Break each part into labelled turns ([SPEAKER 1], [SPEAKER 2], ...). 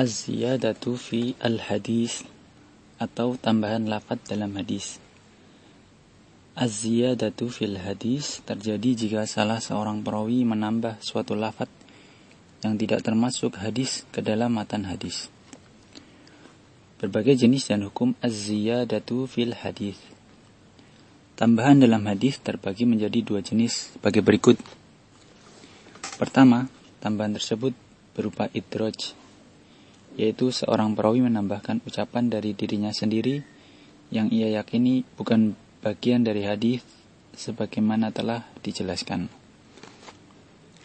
[SPEAKER 1] Az-ziyadatu fi al-hadis atau tambahan lafaz dalam hadis. Az-ziyadatu fil hadis terjadi jika salah seorang perawi menambah suatu lafaz yang tidak termasuk hadis ke dalam matan hadis. Berbagai jenis dan hukum az-ziyadatu fil hadis. Tambahan dalam hadis terbagi menjadi dua jenis sebagai berikut. Pertama, tambahan tersebut berupa idraj yaitu seorang perawi menambahkan ucapan dari dirinya sendiri yang ia yakini bukan bagian dari hadis sebagaimana telah dijelaskan.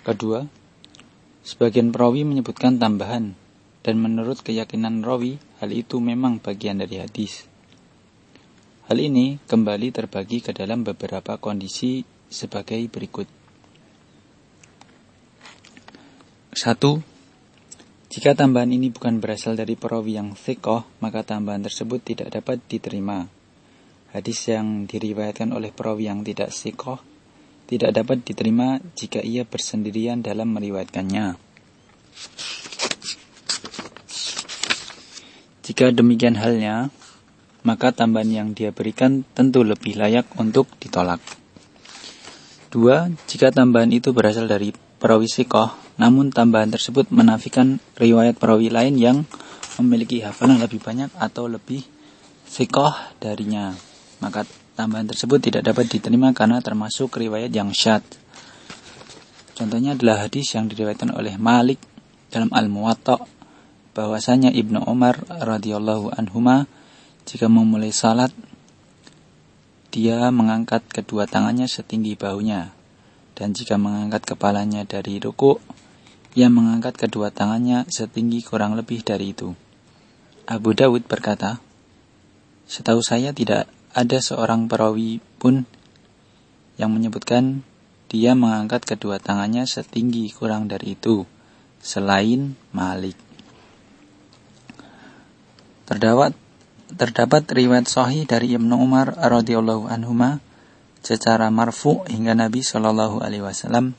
[SPEAKER 1] Kedua, sebagian perawi menyebutkan tambahan dan menurut keyakinan rawi hal itu memang bagian dari hadis. Hal ini kembali terbagi ke dalam beberapa kondisi sebagai berikut. Satu, jika tambahan ini bukan berasal dari perawi yang thikoh, maka tambahan tersebut tidak dapat diterima. Hadis yang diriwayatkan oleh perawi yang tidak thikoh tidak dapat diterima jika ia bersendirian dalam meriwayatkannya. Jika demikian halnya, maka tambahan yang dia berikan tentu lebih layak untuk ditolak. Dua, jika tambahan itu berasal dari perawi sikoh, namun tambahan tersebut menafikan riwayat perawi lain yang memiliki hafalan lebih banyak atau lebih sikoh darinya. Maka tambahan tersebut tidak dapat diterima karena termasuk riwayat yang syad. Contohnya adalah hadis yang diriwayatkan oleh Malik dalam Al-Muwatta bahwasanya Ibnu Umar radhiyallahu anhuma jika memulai salat dia mengangkat kedua tangannya setinggi bahunya dan jika mengangkat kepalanya dari ruku ia mengangkat kedua tangannya setinggi kurang lebih dari itu. Abu Dawud berkata, Setahu saya tidak ada seorang perawi pun yang menyebutkan dia mengangkat kedua tangannya setinggi kurang dari itu, selain Malik. Terdapat terdapat riwayat sahih dari Ibnu Umar radhiyallahu anhuma secara marfu hingga Nabi Shallallahu alaihi wasallam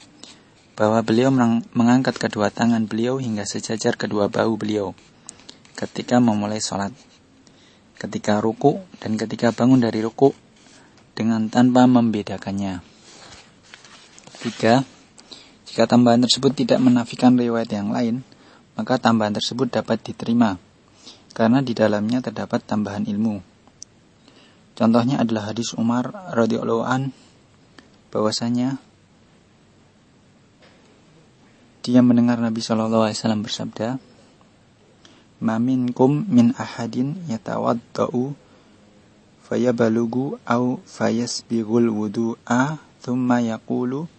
[SPEAKER 1] bahwa beliau mengangkat kedua tangan beliau hingga sejajar kedua bahu beliau ketika memulai sholat, ketika ruku dan ketika bangun dari ruku dengan tanpa membedakannya. Tiga, jika tambahan tersebut tidak menafikan riwayat yang lain, maka tambahan tersebut dapat diterima karena di dalamnya terdapat tambahan ilmu. Contohnya adalah hadis Umar radhiyallahu an bahwasanya dia mendengar Nabi Shallallahu Alaihi Wasallam bersabda, "Maminkum min ahadin yatawaddau fayabalugu au fayasbighul wudu'a thumma yaqulu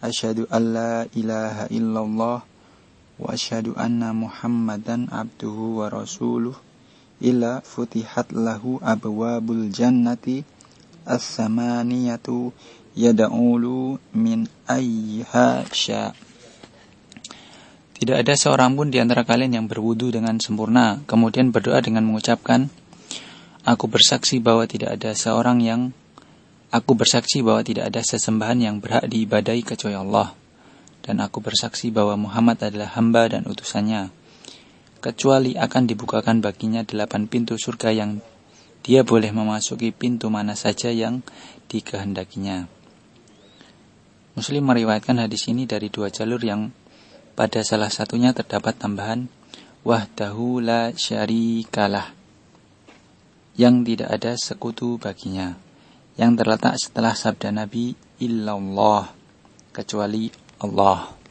[SPEAKER 1] asyhadu an la ilaha illallah wa asyhadu anna muhammadan abduhu wa rasuluh illa futihat lahu abwabul jannati as-samaniyatu yad'ulu min ayha sya' Tidak ada seorang pun di antara kalian yang berwudu dengan sempurna, kemudian berdoa dengan mengucapkan, Aku bersaksi bahwa tidak ada seorang yang Aku bersaksi bahwa tidak ada sesembahan yang berhak diibadai kecuali Allah. Dan aku bersaksi bahwa Muhammad adalah hamba dan utusannya. Kecuali akan dibukakan baginya delapan pintu surga yang dia boleh memasuki pintu mana saja yang dikehendakinya. Muslim meriwayatkan hadis ini dari dua jalur yang pada salah satunya terdapat tambahan wahdahu la syarikalah yang tidak ada sekutu baginya yang terletak setelah sabda Nabi illallah kecuali Allah